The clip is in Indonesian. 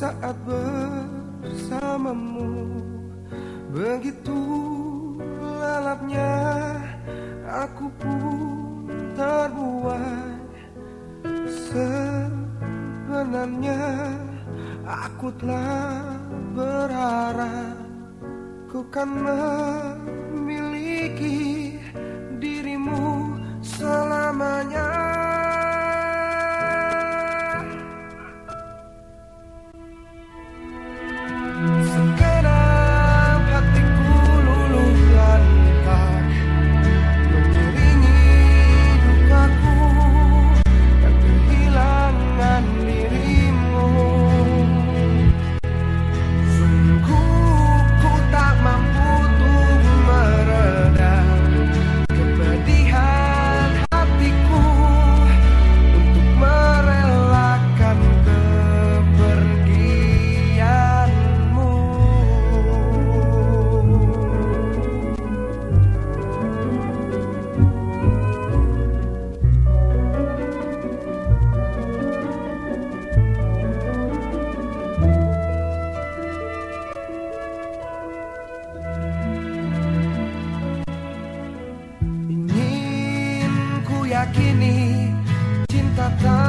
saat bersamamu. Begitu lalapnya aku pun terbuai. Sebenarnya aku telah berharap Ku kan stop time.